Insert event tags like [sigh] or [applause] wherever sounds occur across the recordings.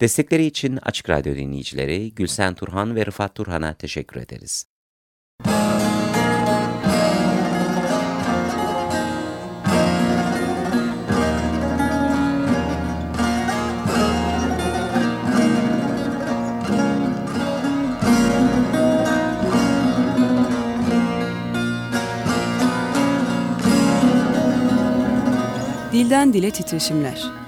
Destekleri için Açık Radyo dinleyicileri Gülsen Turhan ve Rıfat Turhan'a teşekkür ederiz. Dilden Dile Titreşimler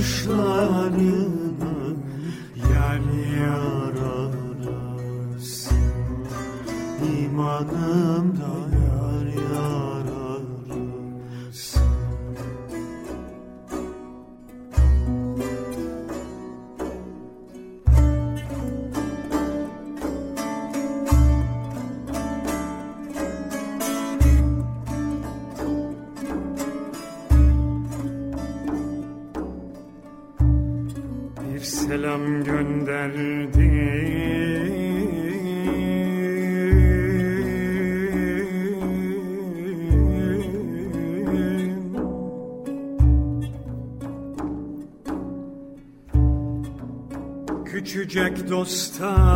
Kaşlarını yar yar arası Küçücek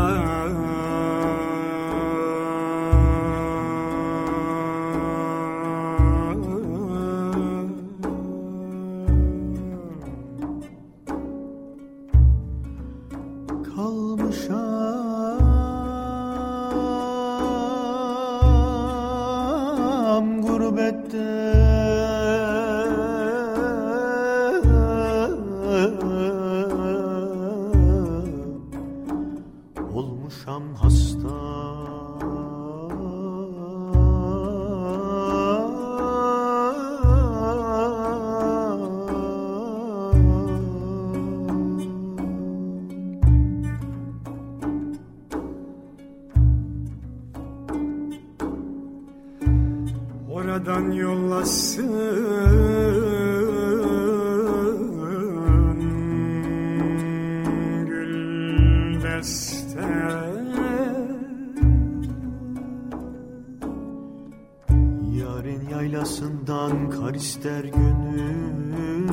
ister gönül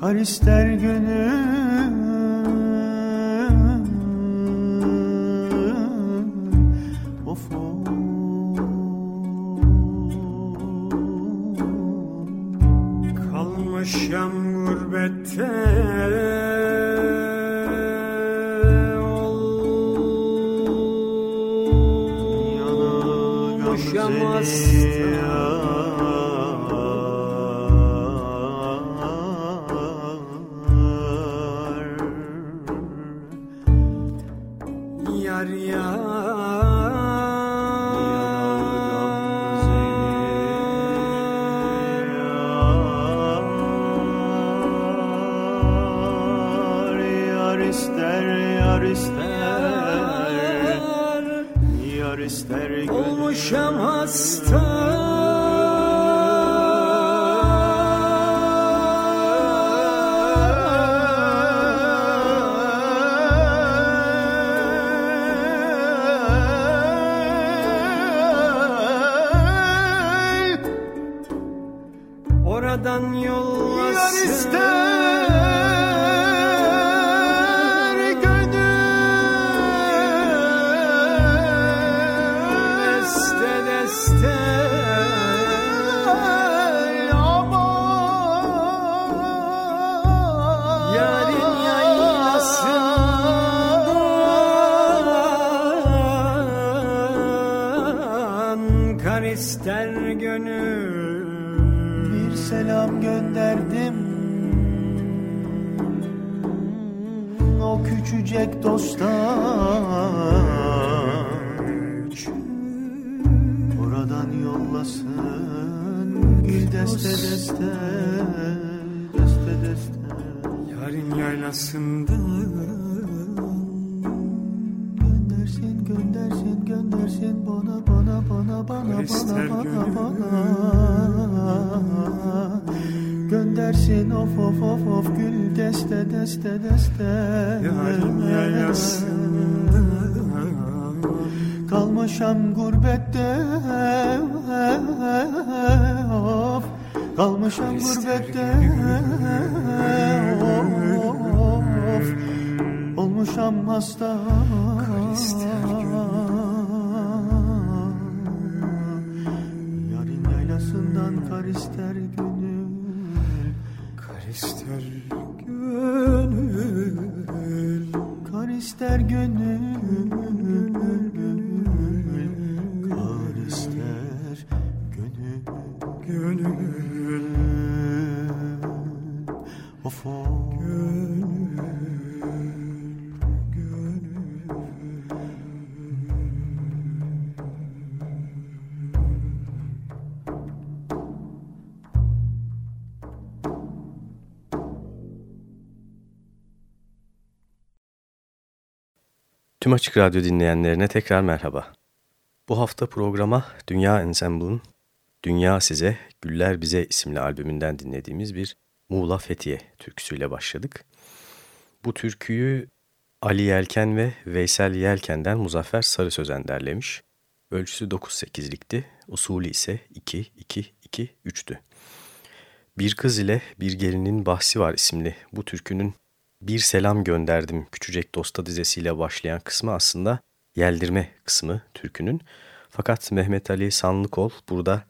Kar ister gönül küçücek dosta Oradan yollasın Gül deste deste Deste deste. Yarın yaylasından Göndersin göndersin göndersin bana bana bana bana bana bana bana. Göndersin of of of of gül deste deste deste Kalmışam Tüm Açık Radyo dinleyenlerine tekrar merhaba. Bu hafta programa Dünya Ensemble'ın Dünya Size, Güller Bize isimli albümünden dinlediğimiz bir Muğla Fethiye türküsüyle başladık. Bu türküyü Ali Yelken ve Veysel Yelken'den Muzaffer Sarı Sözen derlemiş. Ölçüsü 9-8'likti, usulü ise 2-2-2-3'tü. Bir Kız ile Bir Gelinin Bahsi Var isimli bu türkünün Bir Selam Gönderdim Küçücek Dosta dizesiyle başlayan kısmı aslında yeldirme kısmı türkünün. Fakat Mehmet Ali Sanlıkol burada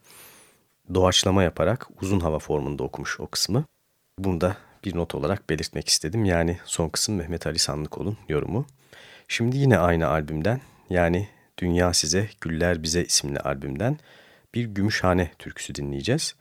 doğaçlama yaparak uzun hava formunda okumuş o kısmı. Bunu da bir not olarak belirtmek istedim. Yani son kısım Mehmet Ali Sanlıkol'un yorumu. Şimdi yine aynı albümden yani Dünya Size Güller Bize isimli albümden bir Gümüşhane türküsü dinleyeceğiz.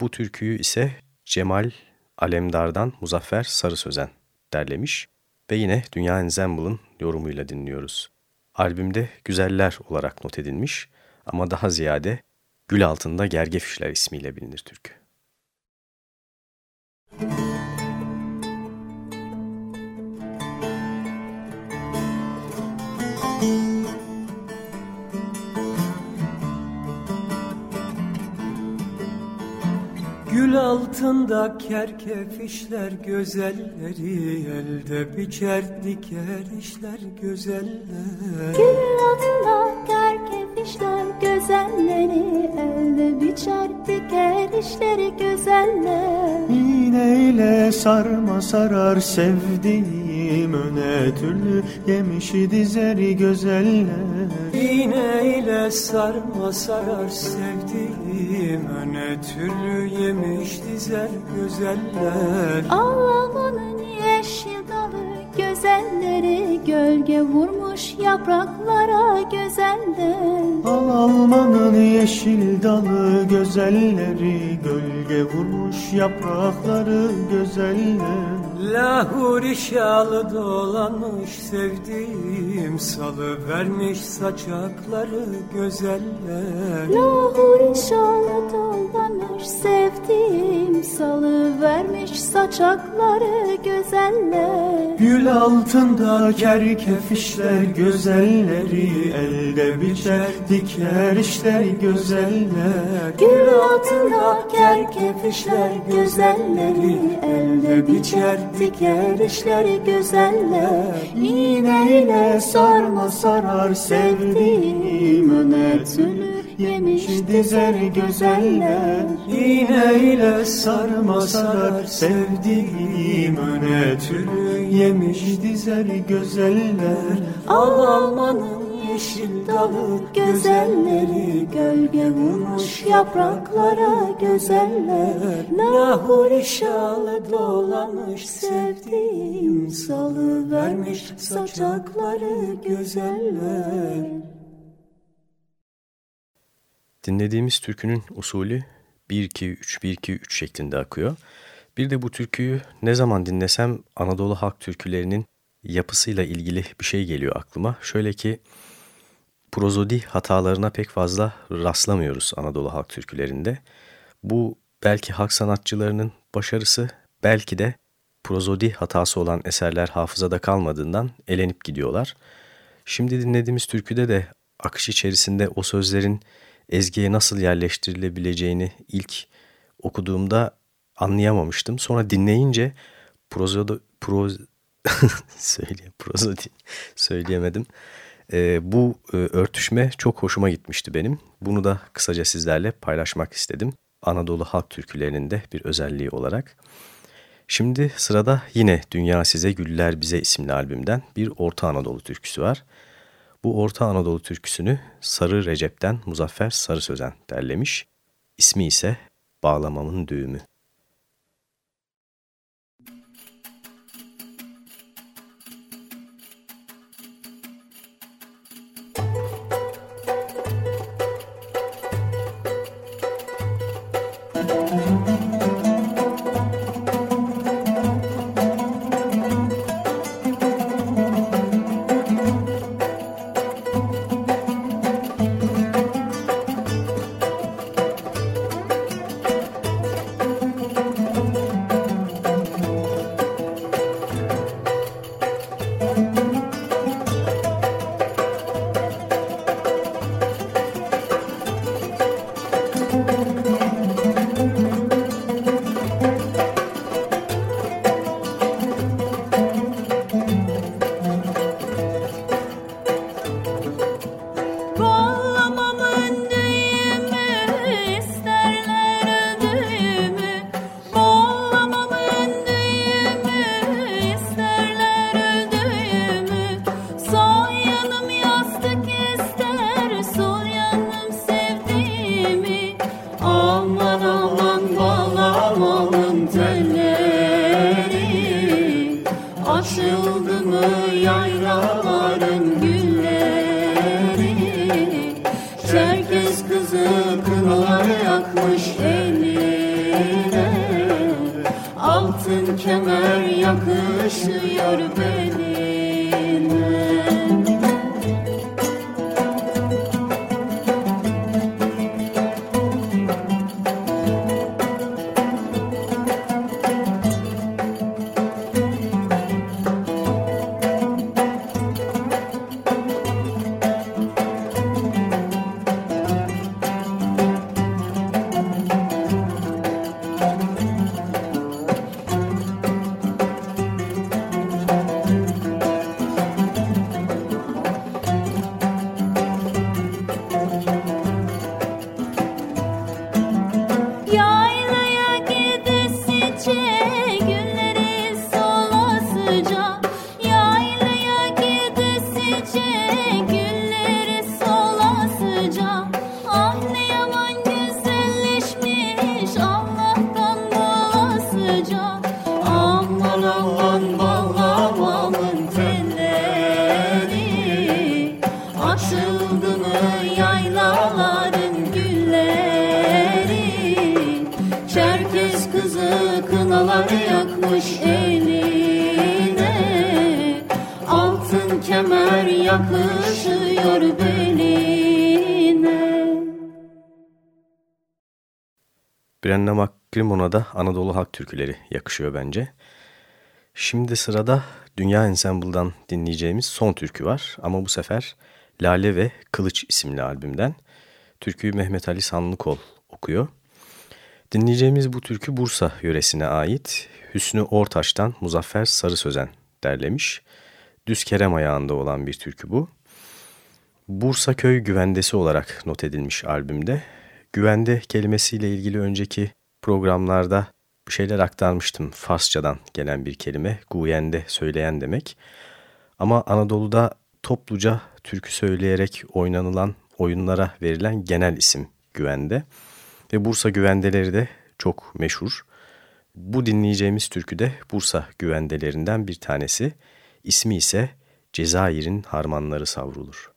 Bu türküyü ise Cemal Alemdar'dan Muzaffer Sarı Sözen derlemiş ve yine Dünya Ensemble'ın yorumuyla dinliyoruz. Albümde Güzeller olarak not edilmiş ama daha ziyade Gül Altında Gergefişler ismiyle bilinir türkü. Altında kerkef işler güzelleri Elde biçer diker işler güzeller. Gül altında kerkef işler güzelleri Elde biçer diker işleri güzeller. İğneyle sarma sarar sevdiğim öne türlü Yemişi dizeri güzeller. İğneyle sarma sarar sevdiğim öne türlü yemiş dizer güzeller. Almanın yeşil dalı güzelleri Gölge vurmuş yapraklara güzeller? Al almanın yeşil dalı güzelleri Gölge vurmuş yaprakları güzeller Lahuri şalı dolanmış sevdiğim Salı vermiş saçakları güzeller. Lahuri şalı dolanmış sevdiğim Salı vermiş saçakları güzeller. Gül altında kerkef işler güzelleri Elde biçer diker işler güzeller. Gül altında kerkef işler güzelleri Elde biçer diker işleri güzeller. İğneyle sarma sarar sevdiğim öne tülü yemiş dizer güzeller. İğneyle sarma sarar sevdiğim öne tülü yemiş dizer güzeller. Al almanın yeşil dalı güzelleri Gölge vurmuş yapraklara güzeller Lahuri şalı dolamış sevdiğim Salı vermiş saçakları güzeller Dinlediğimiz türkünün usulü 1-2-3-1-2-3 şeklinde akıyor. Bir de bu türküyü ne zaman dinlesem Anadolu halk türkülerinin yapısıyla ilgili bir şey geliyor aklıma. Şöyle ki prozodi hatalarına pek fazla rastlamıyoruz Anadolu halk türkülerinde. Bu belki halk sanatçılarının başarısı, belki de prozodi hatası olan eserler hafızada kalmadığından elenip gidiyorlar. Şimdi dinlediğimiz türküde de akış içerisinde o sözlerin ezgiye nasıl yerleştirilebileceğini ilk okuduğumda anlayamamıştım. Sonra dinleyince prozodo, proz, [laughs] söyle, prozodi söyleyemedim. E, bu e, örtüşme çok hoşuma gitmişti benim. Bunu da kısaca sizlerle paylaşmak istedim. Anadolu halk türkülerinin de bir özelliği olarak. Şimdi sırada yine Dünya Size Güller Bize isimli albümden bir Orta Anadolu türküsü var. Bu Orta Anadolu türküsünü Sarı Recep'ten Muzaffer Sarı Sözen derlemiş. İsmi ise Bağlamamın Düğümü. Kemer yakışıyor beline Brenna McCrimmon'a da Anadolu halk türküleri yakışıyor bence. Şimdi sırada Dünya Ensemble'dan dinleyeceğimiz son türkü var ama bu sefer Lale ve Kılıç isimli albümden. Türküyü Mehmet Ali Sanlıkol okuyor. Dinleyeceğimiz bu türkü Bursa yöresine ait. Hüsnü Ortaş'tan Muzaffer Sarı Sözen derlemiş. Düz kerem ayağında olan bir türkü bu. Bursa Köy Güvendesi olarak not edilmiş albümde. Güvende kelimesiyle ilgili önceki programlarda bir şeyler aktarmıştım. Farsçadan gelen bir kelime. Guyende söyleyen demek. Ama Anadolu'da topluca türkü söyleyerek oynanılan oyunlara verilen genel isim güvende. Ve Bursa güvendeleri de çok meşhur. Bu dinleyeceğimiz türkü de Bursa güvendelerinden bir tanesi. İsmi ise Cezayir'in harmanları savrulur.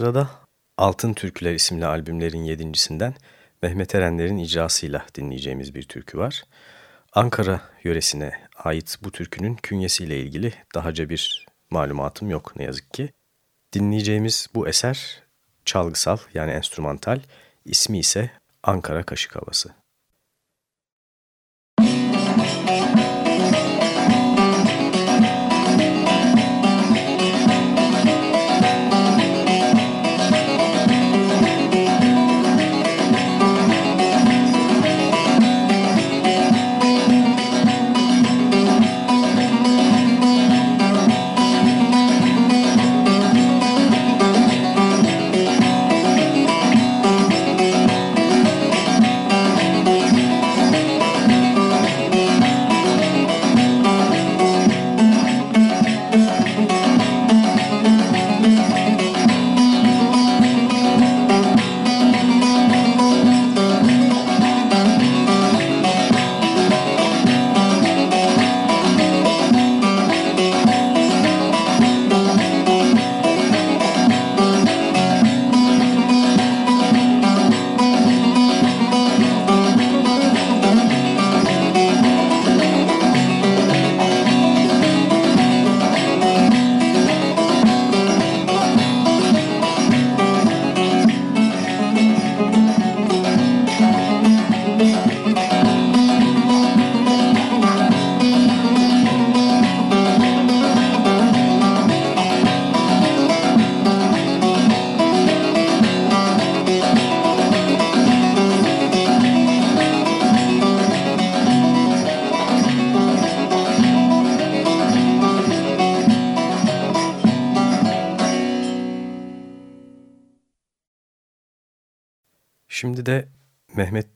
Sırada Altın Türküler isimli albümlerin yedincisinden Mehmet Erenler'in icrasıyla dinleyeceğimiz bir türkü var. Ankara yöresine ait bu türkünün künyesiyle ilgili dahaca bir malumatım yok ne yazık ki. Dinleyeceğimiz bu eser çalgısal yani enstrümantal, ismi ise Ankara Kaşık Havası.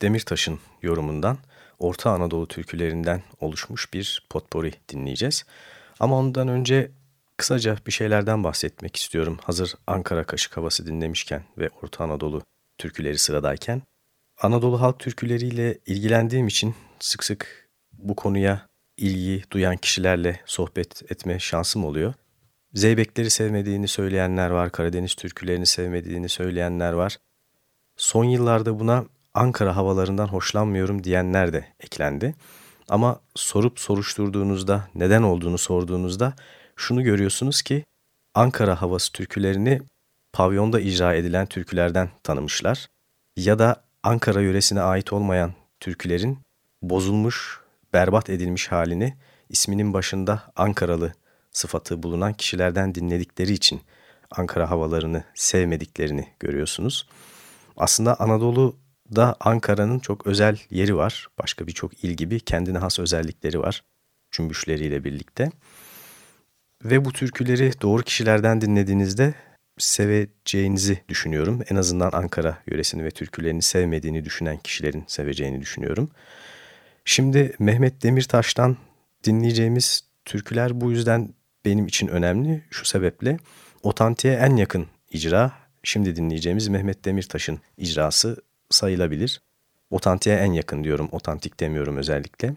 Demirtaş'ın yorumundan Orta Anadolu türkülerinden oluşmuş bir potpori dinleyeceğiz. Ama ondan önce kısaca bir şeylerden bahsetmek istiyorum. Hazır Ankara Kaşık Havası dinlemişken ve Orta Anadolu türküleri sıradayken. Anadolu halk türküleriyle ilgilendiğim için sık sık bu konuya ilgi duyan kişilerle sohbet etme şansım oluyor. Zeybekleri sevmediğini söyleyenler var, Karadeniz türkülerini sevmediğini söyleyenler var. Son yıllarda buna Ankara havalarından hoşlanmıyorum diyenler de eklendi. Ama sorup soruşturduğunuzda, neden olduğunu sorduğunuzda şunu görüyorsunuz ki Ankara havası türkülerini pavyonda icra edilen türkülerden tanımışlar. Ya da Ankara yöresine ait olmayan türkülerin bozulmuş, berbat edilmiş halini isminin başında Ankaralı sıfatı bulunan kişilerden dinledikleri için Ankara havalarını sevmediklerini görüyorsunuz. Aslında Anadolu'da Ankara'nın çok özel yeri var. Başka birçok il gibi kendine has özellikleri var cümbüşleriyle birlikte. Ve bu türküleri doğru kişilerden dinlediğinizde seveceğinizi düşünüyorum. En azından Ankara yöresini ve türkülerini sevmediğini düşünen kişilerin seveceğini düşünüyorum. Şimdi Mehmet Demirtaş'tan dinleyeceğimiz türküler bu yüzden benim için önemli. Şu sebeple otantiğe en yakın icra şimdi dinleyeceğimiz Mehmet Demirtaş'ın icrası sayılabilir. Otantiğe en yakın diyorum, otantik demiyorum özellikle.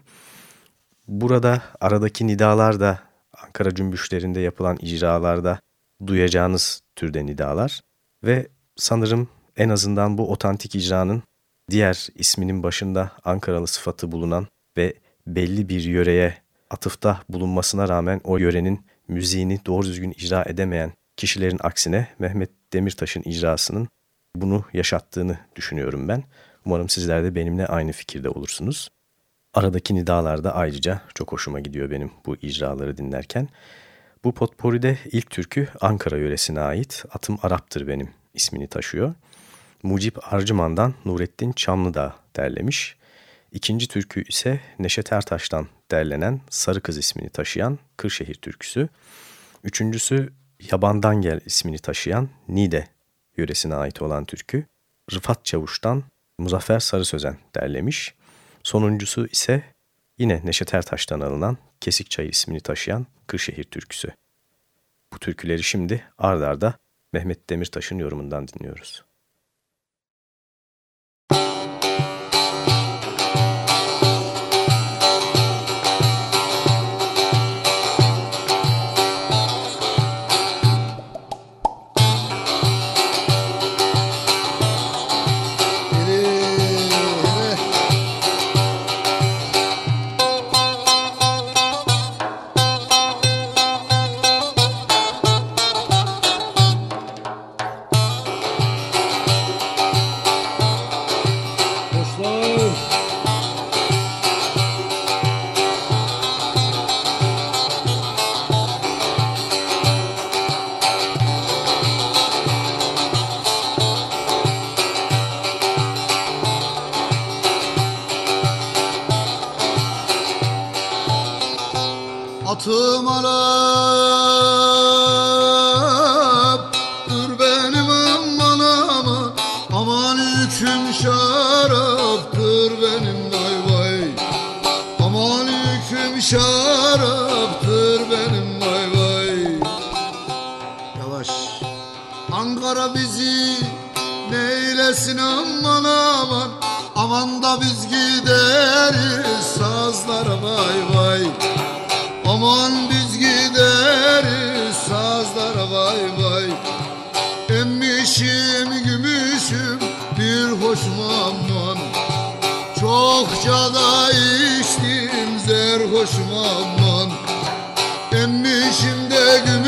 Burada aradaki nidalar da Ankara cümbüşlerinde yapılan icralarda duyacağınız türde nidalar ve sanırım en azından bu otantik icranın diğer isminin başında Ankaralı sıfatı bulunan ve belli bir yöreye atıfta bulunmasına rağmen o yörenin müziğini doğru düzgün icra edemeyen kişilerin aksine Mehmet Demirtaş'ın icrasının bunu yaşattığını düşünüyorum ben. Umarım sizler de benimle aynı fikirde olursunuz. Aradaki nidalar da ayrıca çok hoşuma gidiyor benim bu icraları dinlerken. Bu potporide ilk türkü Ankara yöresine ait Atım Arap'tır benim ismini taşıyor. Mucip Arcıman'dan Nurettin Çamlıdağ derlemiş. İkinci türkü ise Neşet Ertaş'tan derlenen Sarı Kız ismini taşıyan Kırşehir türküsü. Üçüncüsü Yabandan Gel ismini taşıyan Nide yöresine ait olan türkü. Rıfat Çavuş'tan Muzaffer Sarı Sözen derlemiş. Sonuncusu ise yine Neşet Ertaş'tan alınan Kesik Çayı ismini taşıyan Kırşehir türküsü. Bu türküleri şimdi ard arda Mehmet Demirtaş'ın yorumundan dinliyoruz. Emmişim de gümüşüm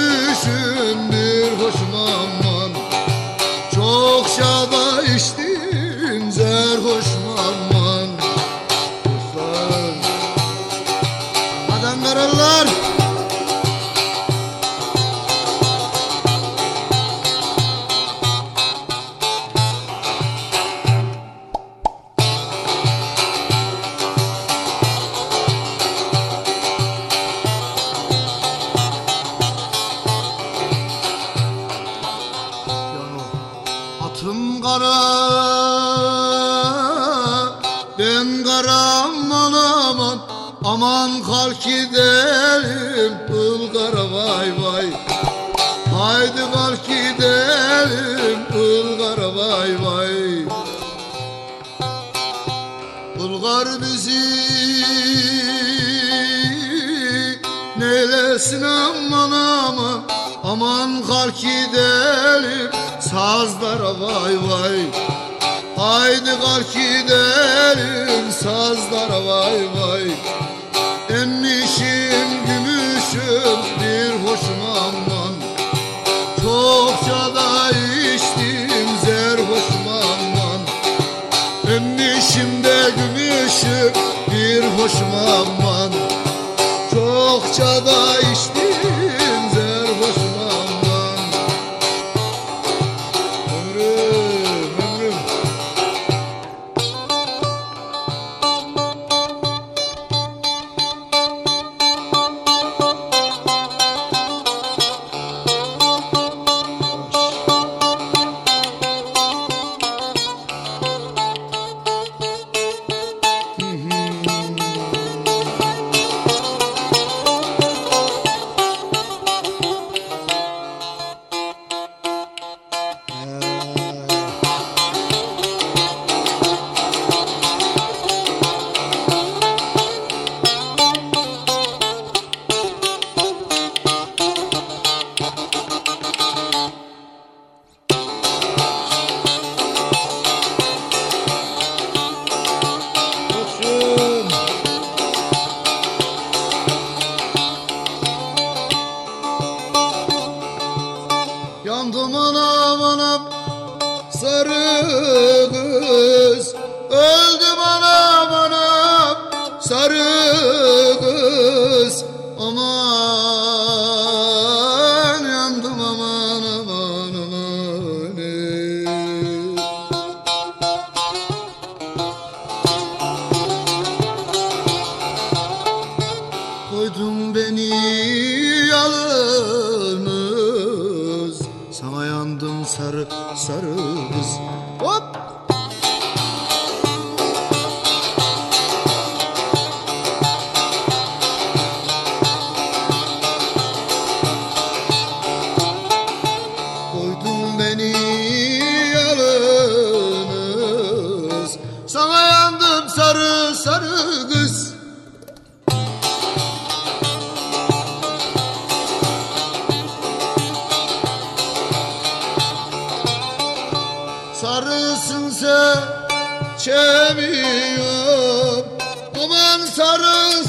çeviriyor. Aman sarı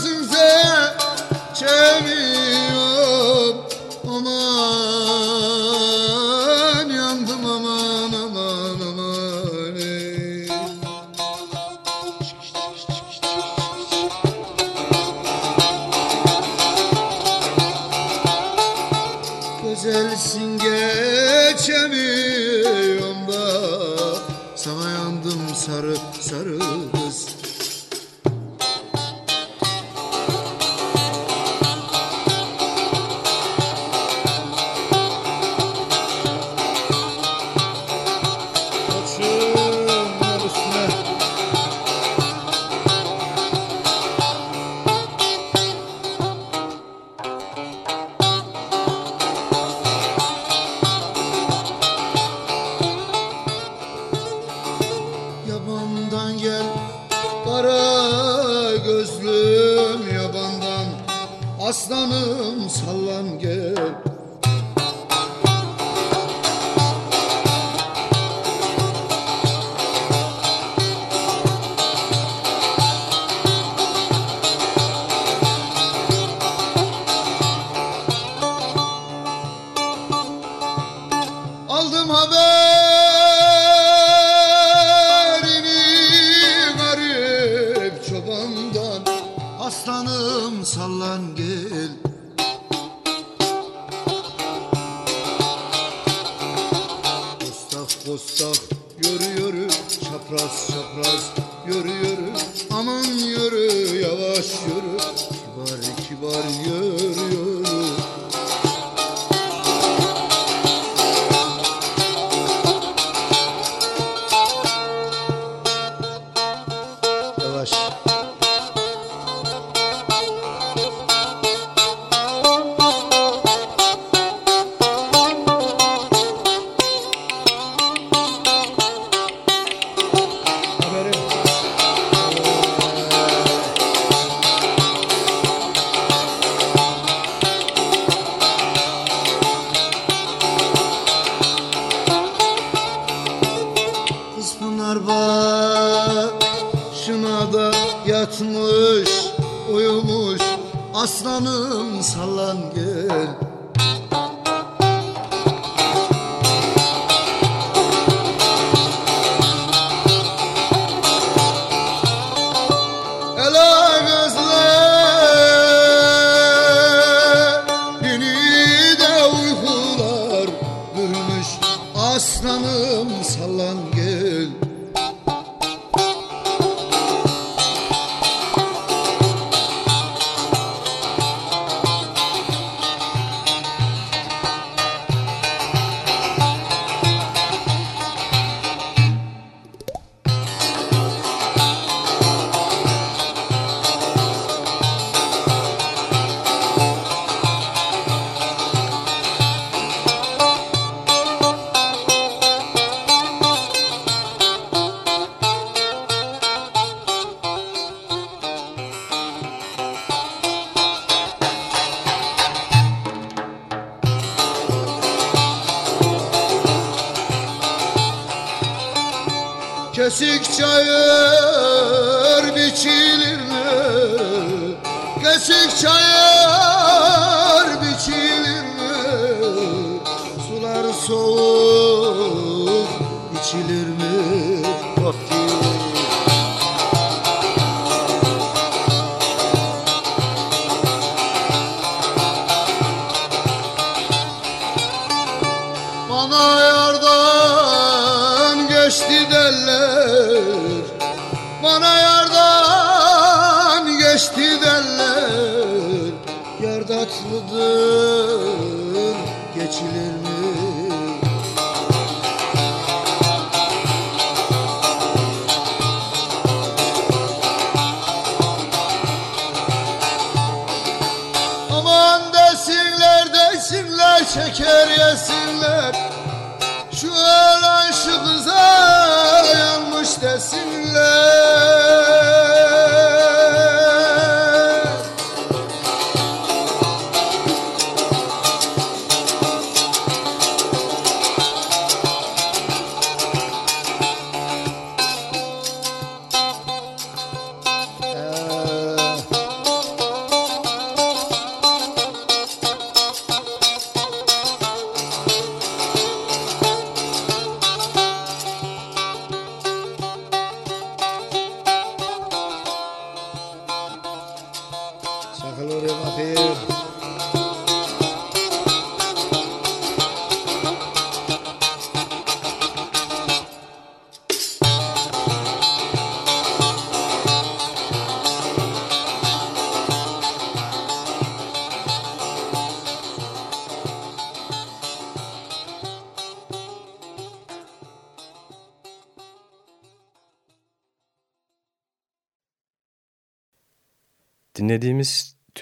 gel. Kostak kostak yürü yürü. Çapraz çapraz yürü yürü. Aman yürü yavaş yürü. Kibar kibar yürü yürü.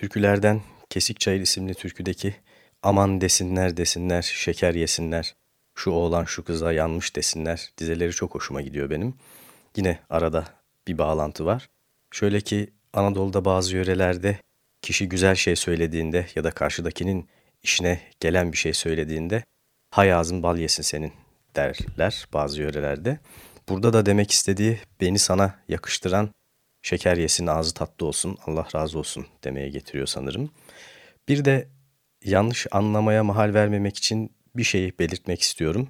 Türkülerden Kesik Çayır isimli türküdeki aman desinler desinler, şeker yesinler, şu oğlan şu kıza yanmış desinler dizeleri çok hoşuma gidiyor benim. Yine arada bir bağlantı var. Şöyle ki Anadolu'da bazı yörelerde kişi güzel şey söylediğinde ya da karşıdakinin işine gelen bir şey söylediğinde hay ağzın bal yesin senin derler bazı yörelerde. Burada da demek istediği beni sana yakıştıran şeker yesin ağzı tatlı olsun Allah razı olsun demeye getiriyor sanırım. Bir de yanlış anlamaya mahal vermemek için bir şeyi belirtmek istiyorum.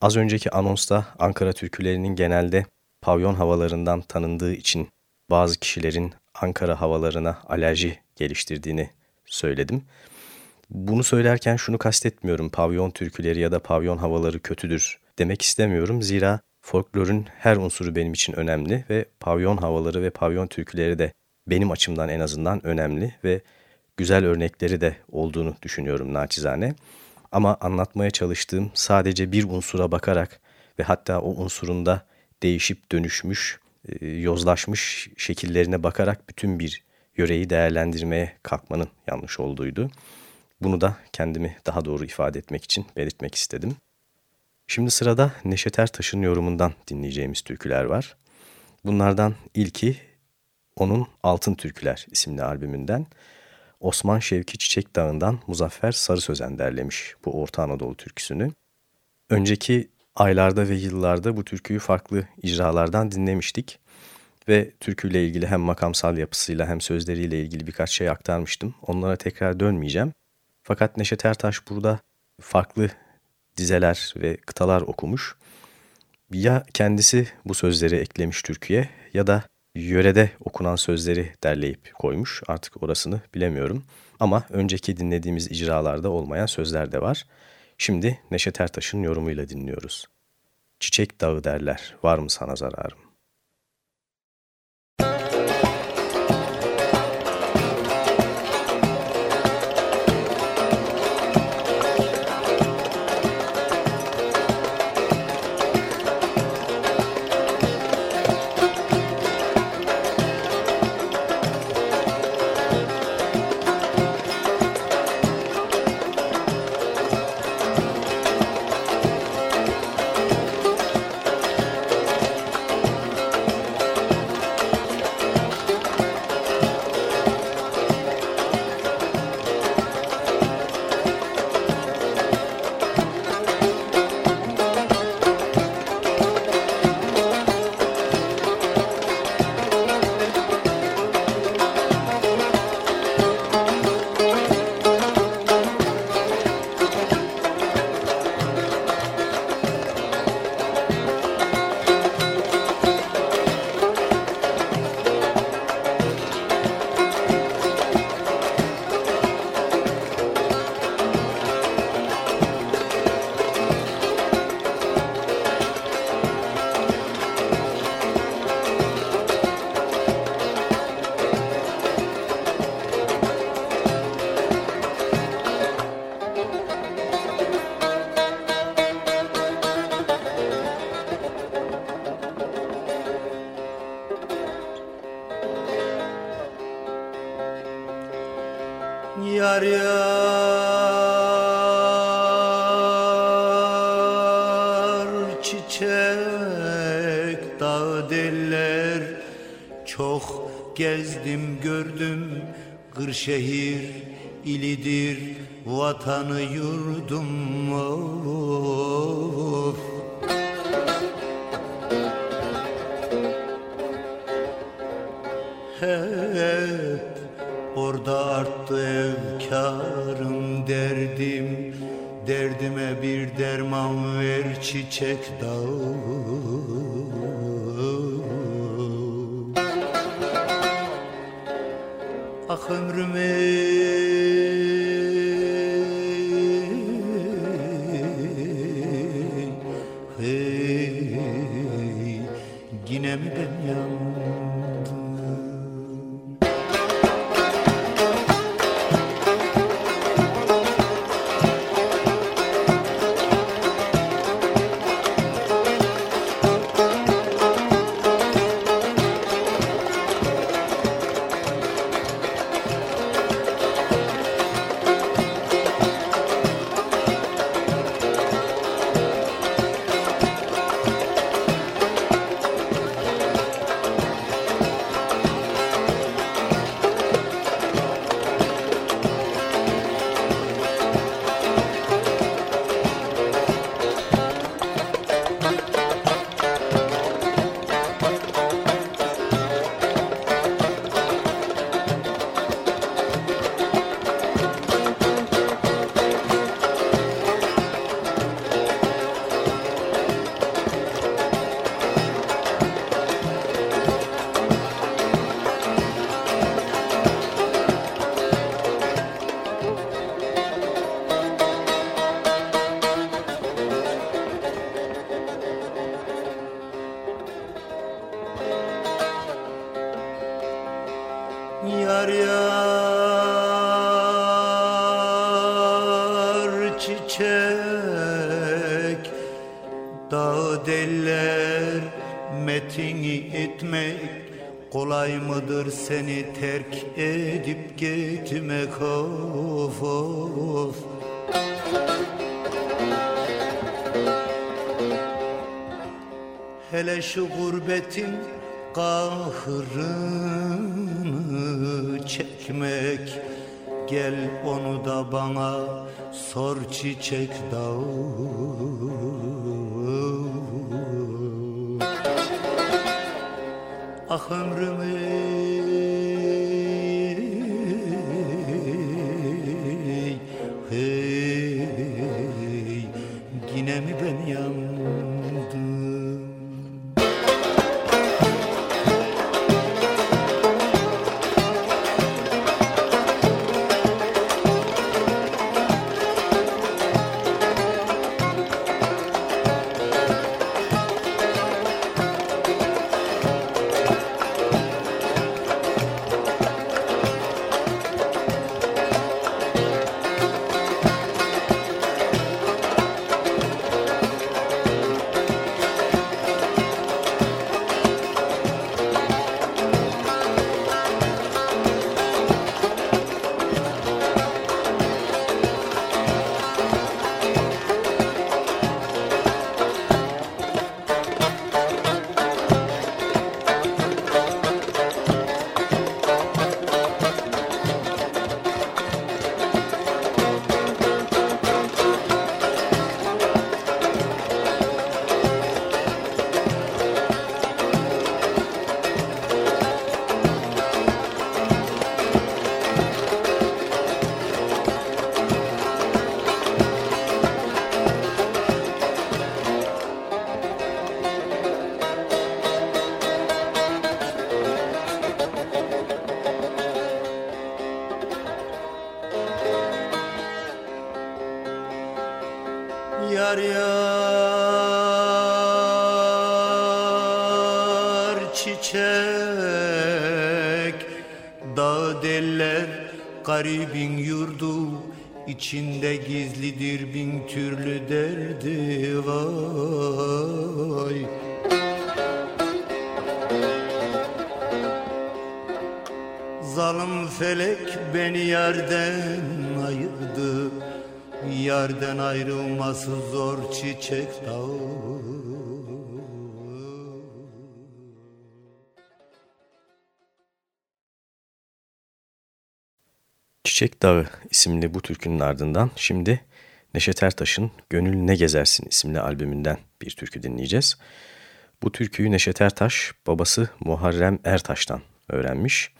Az önceki anonsta Ankara türkülerinin genelde pavyon havalarından tanındığı için bazı kişilerin Ankara havalarına alerji geliştirdiğini söyledim. Bunu söylerken şunu kastetmiyorum pavyon türküleri ya da pavyon havaları kötüdür demek istemiyorum. Zira folklorun her unsuru benim için önemli ve pavyon havaları ve pavyon türküleri de benim açımdan en azından önemli ve güzel örnekleri de olduğunu düşünüyorum naçizane. Ama anlatmaya çalıştığım sadece bir unsura bakarak ve hatta o unsurunda değişip dönüşmüş, e, yozlaşmış şekillerine bakarak bütün bir yöreyi değerlendirmeye kalkmanın yanlış olduğuydu. Bunu da kendimi daha doğru ifade etmek için belirtmek istedim. Şimdi sırada Neşet Ertaş'ın yorumundan dinleyeceğimiz türküler var. Bunlardan ilki onun Altın Türküler isimli albümünden Osman Şevki Çiçek Dağı'ndan Muzaffer Sarı Sözen derlemiş bu Orta Anadolu türküsünü. Önceki aylarda ve yıllarda bu türküyü farklı icralardan dinlemiştik. Ve türküyle ilgili hem makamsal yapısıyla hem sözleriyle ilgili birkaç şey aktarmıştım. Onlara tekrar dönmeyeceğim. Fakat Neşet Ertaş burada farklı dizeler ve kıtalar okumuş. Ya kendisi bu sözleri eklemiş türküye ya da yörede okunan sözleri derleyip koymuş. Artık orasını bilemiyorum. Ama önceki dinlediğimiz icralarda olmayan sözler de var. Şimdi Neşet Ertaş'ın yorumuyla dinliyoruz. Çiçek dağı derler, var mı sana zararım? Ah ömrüme terk edip gitmek of of. Hele şu gurbetin kahrını çekmek Gel onu da bana sor çiçek dağı. Ah ömrümü içinde gizlidir bin türlü derdi vay. Zalim felek beni yerden ayırdı. Yerden ayrılması zor çiçek dağı Çiçek Dağı isimli bu türkünün ardından şimdi Neşet Ertaş'ın Gönül Ne Gezersin isimli albümünden bir türkü dinleyeceğiz. Bu türküyü Neşet Ertaş babası Muharrem Ertaş'tan öğrenmiş.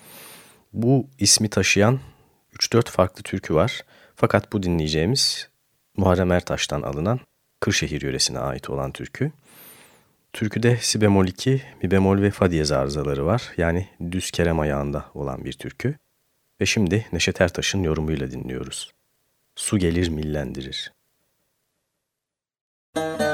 Bu ismi taşıyan 3-4 farklı türkü var. Fakat bu dinleyeceğimiz Muharrem Ertaş'tan alınan Kırşehir yöresine ait olan türkü. Türküde si bemol 2, mi bemol ve fa diyez arızaları var. Yani düz kerem ayağında olan bir türkü. Ve şimdi Neşet Ertaş'ın yorumuyla dinliyoruz. Su gelir millendirir. Su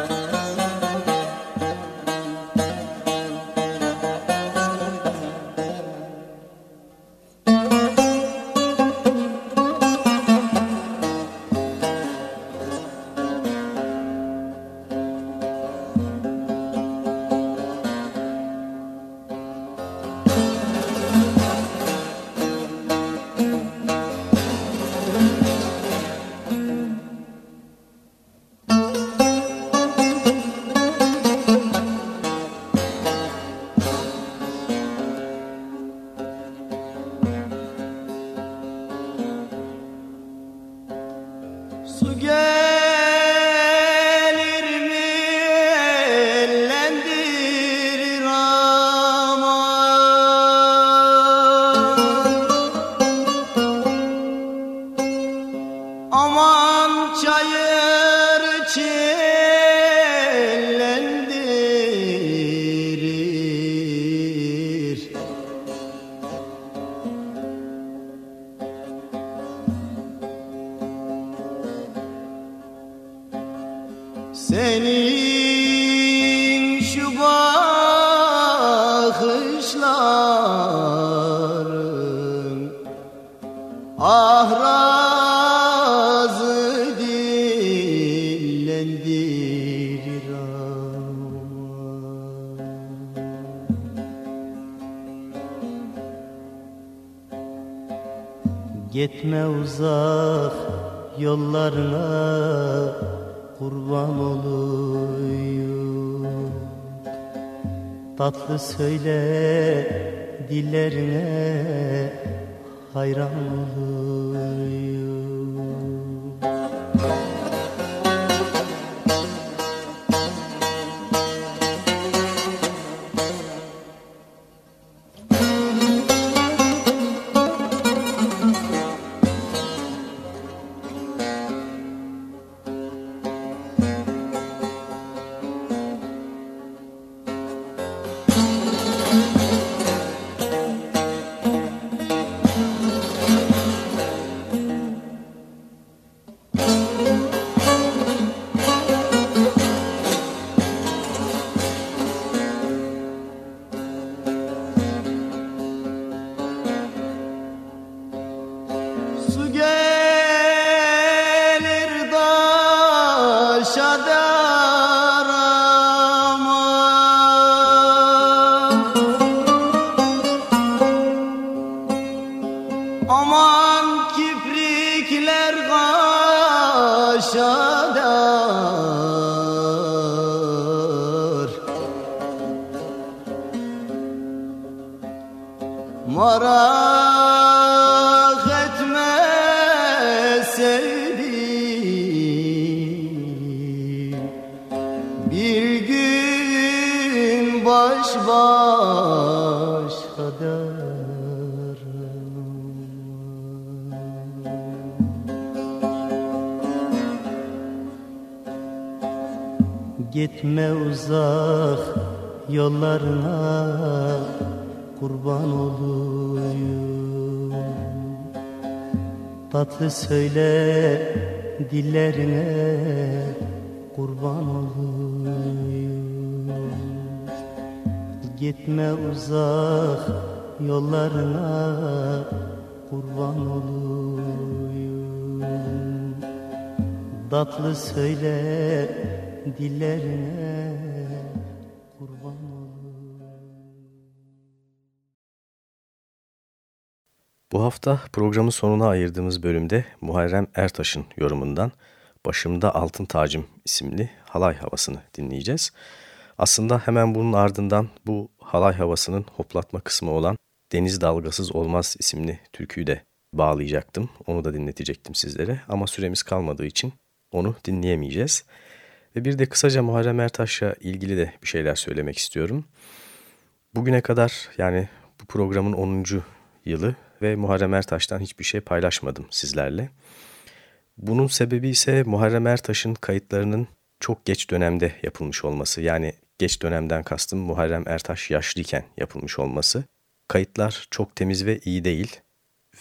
söyle dillerine hayran olayım. Tatlı söyle dillerine kurban olayım. Gitme uzak yollarına kurban olayım. Tatlı söyle dillerine Bu hafta programın sonuna ayırdığımız bölümde Muharrem Ertaş'ın yorumundan Başımda Altın Tacım isimli halay havasını dinleyeceğiz. Aslında hemen bunun ardından bu halay havasının hoplatma kısmı olan Deniz Dalgasız Olmaz isimli türküyü de bağlayacaktım. Onu da dinletecektim sizlere ama süremiz kalmadığı için onu dinleyemeyeceğiz. Ve bir de kısaca Muharrem Ertaş'la ilgili de bir şeyler söylemek istiyorum. Bugüne kadar yani bu programın 10. yılı ve Muharrem Ertaş'tan hiçbir şey paylaşmadım sizlerle. Bunun sebebi ise Muharrem Ertaş'ın kayıtlarının çok geç dönemde yapılmış olması. Yani geç dönemden kastım Muharrem Ertaş yaşlıyken yapılmış olması. Kayıtlar çok temiz ve iyi değil.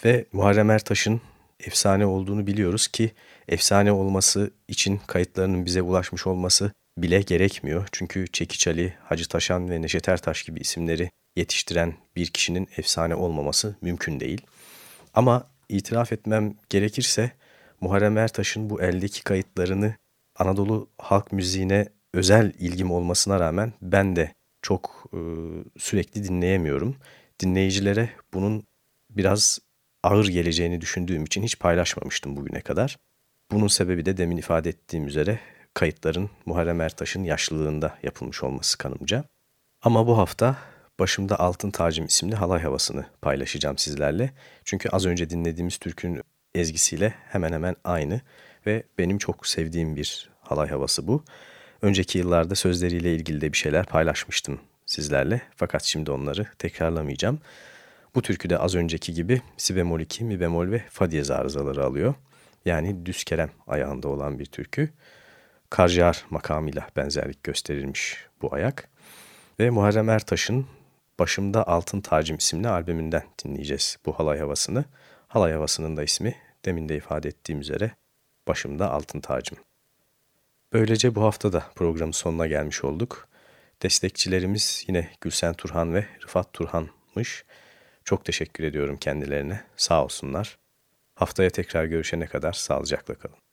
Ve Muharrem Ertaş'ın efsane olduğunu biliyoruz ki efsane olması için kayıtlarının bize ulaşmış olması bile gerekmiyor. Çünkü Çekiç Ali, Hacı Taşan ve Neşet Ertaş gibi isimleri yetiştiren bir kişinin efsane olmaması mümkün değil. Ama itiraf etmem gerekirse Muharrem Ertaş'ın bu eldeki kayıtlarını Anadolu halk müziğine özel ilgim olmasına rağmen ben de çok e, sürekli dinleyemiyorum. Dinleyicilere bunun biraz ağır geleceğini düşündüğüm için hiç paylaşmamıştım bugüne kadar. Bunun sebebi de demin ifade ettiğim üzere kayıtların Muharrem Ertaş'ın yaşlılığında yapılmış olması kanımca. Ama bu hafta Başımda Altın Tacım isimli halay havasını paylaşacağım sizlerle. Çünkü az önce dinlediğimiz türkünün ezgisiyle hemen hemen aynı ve benim çok sevdiğim bir halay havası bu. Önceki yıllarda sözleriyle ilgili de bir şeyler paylaşmıştım sizlerle fakat şimdi onları tekrarlamayacağım. Bu türküde az önceki gibi si bemol 2, mi bemol ve fa diyez arızaları alıyor. Yani düz kerem ayağında olan bir türkü. Karjar makamıyla benzerlik gösterilmiş bu ayak. Ve Muharrem Ertaş'ın Başımda Altın Tacım isimli albümünden dinleyeceğiz bu halay havasını. Halay havasının da ismi demin de ifade ettiğim üzere Başımda Altın Tacım. Böylece bu hafta da programın sonuna gelmiş olduk. Destekçilerimiz yine Gülsen Turhan ve Rıfat Turhan'mış. Çok teşekkür ediyorum kendilerine. Sağ olsunlar. Haftaya tekrar görüşene kadar sağlıcakla kalın.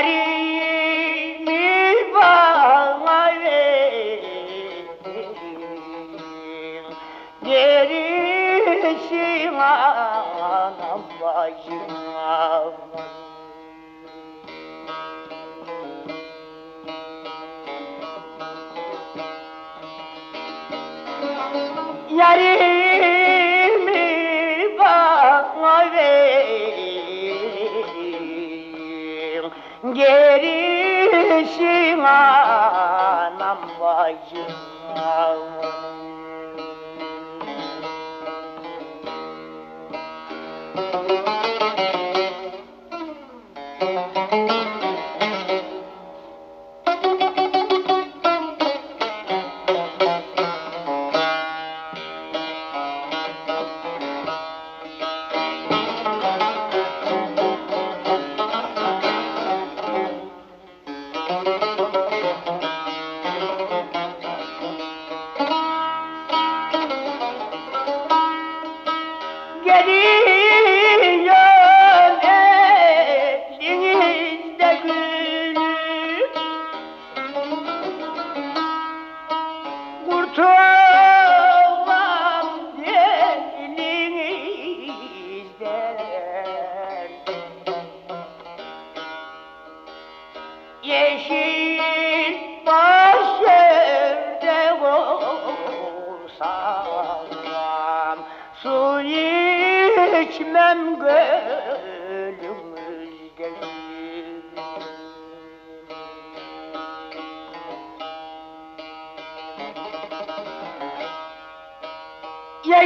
María. I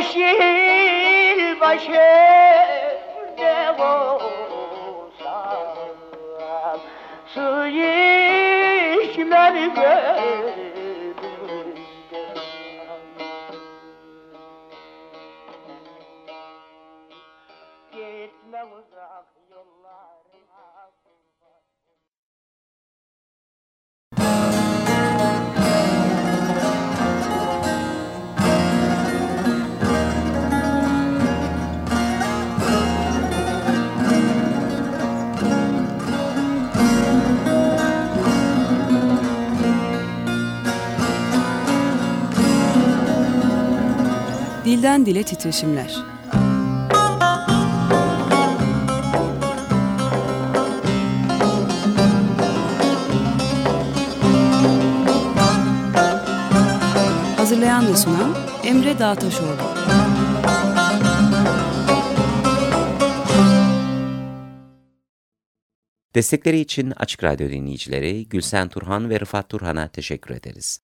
Yeşil başımda olsam Su içmem gönlümden Dilden dile titreşimler. Hazırlayan ve sunan Emre Dağtaşoğlu. Destekleri için Açık Radyo dinleyicileri Gülsen Turhan ve Rıfat Turhan'a teşekkür ederiz.